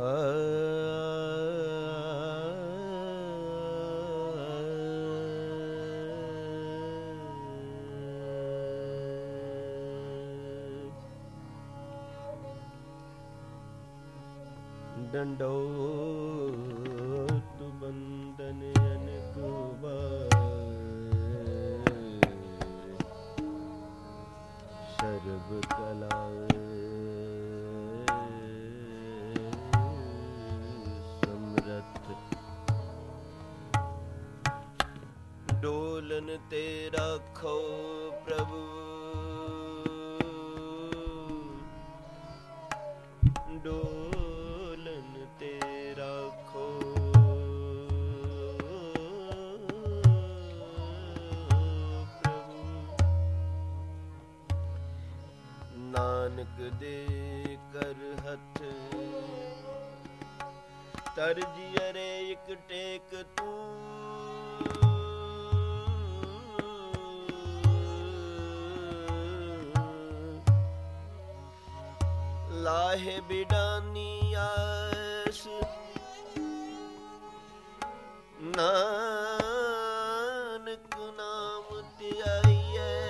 ਡੰਡੋਤ ਬੰਦਨ ਅਨਕ ਸਰਬ ਕਲਾ। ਡੋਲਨ ਤੇ ਰੱਖੋ ਪ੍ਰਭੂ। ਡੋਲਨ ਤੇ ਰੱਖੋ। ਪ੍ਰਭੂ, ਨਾਨਕ ਦੇ ਕਰ ਹੱਥ। ਤਰਜੀ ਅਰੇ ਇੱਕ ਟੇਕ ਤੂੰ। ਲਾਹੇ ਬਿਡਾਨੀ ਆਸ। ਨਾਨਕ ਨਾਮ ਧਿਆਈਐ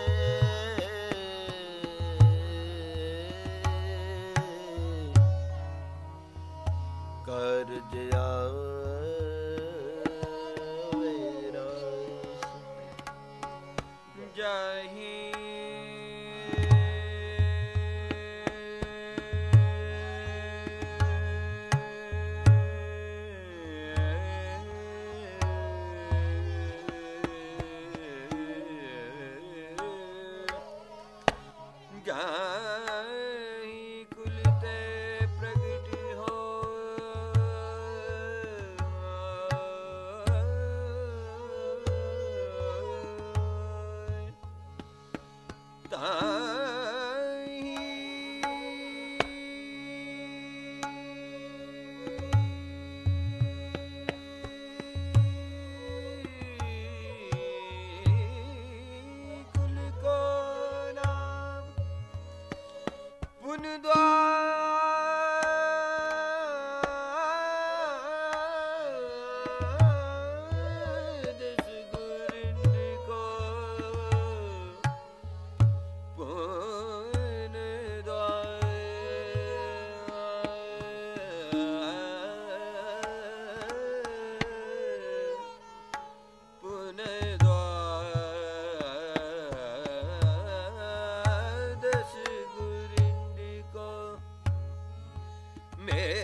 ਕਰਜ ਆਵੇ ya. Anudwa. me.